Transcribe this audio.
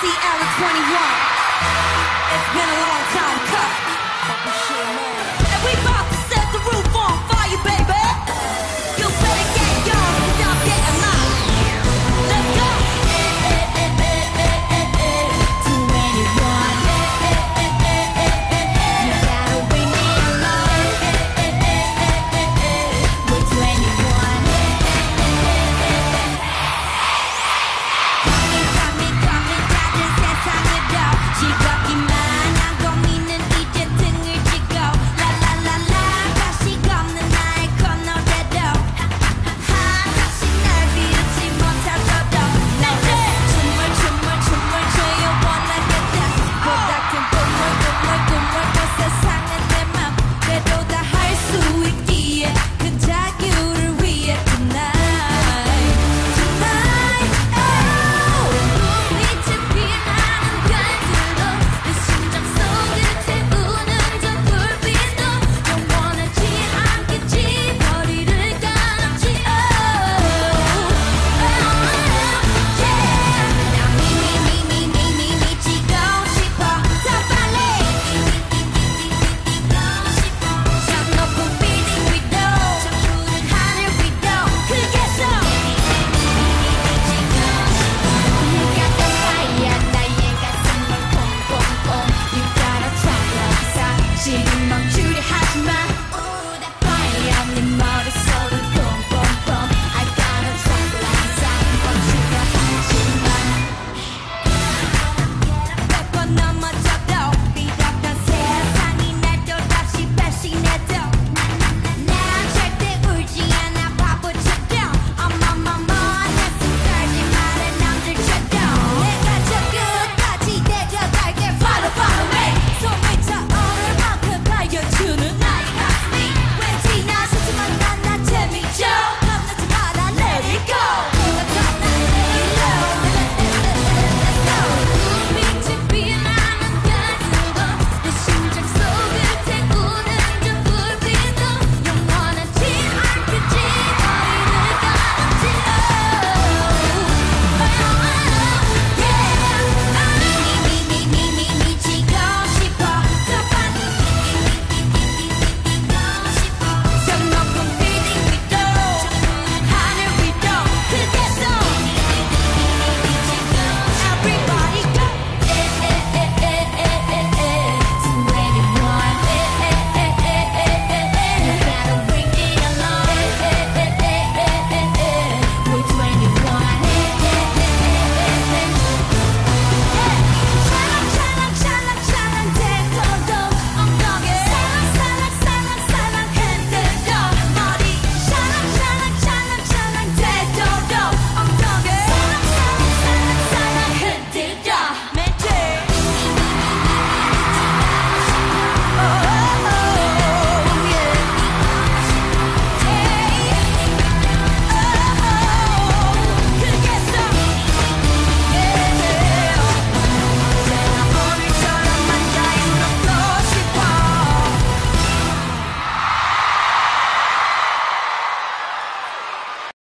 see Alex 21.